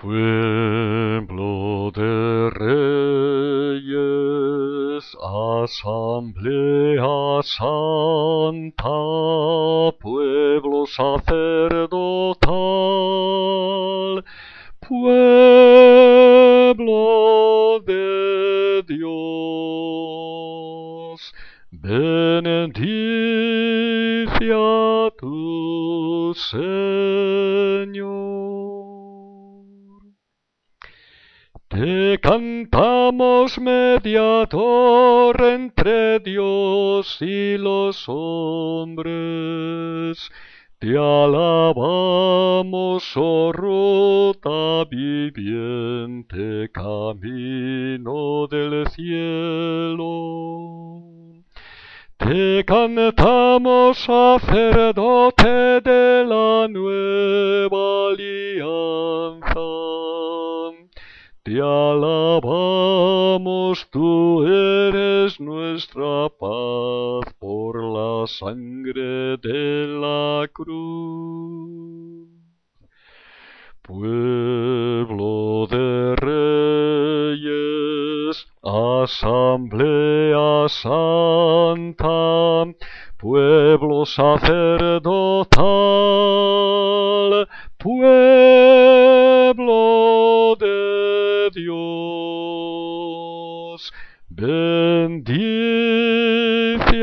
Pueblo de reyes, asamblea santa, pueblo sacerdotal, pueblo de Dios, benedicia tu ser. Te cantamos mediador entre Dios y los hombres. Te alabamos, oh ruta viviente, camino del cielo. Te cantamos, sacerdote de la nueva alianza. Te alabamos, tú eres nuestra paz por la sangre de la cruz. Pueblo de reyes, asamblea santa, pueblo sacerdotal, pueblo Dios, bendice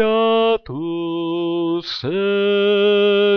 a tu Señor.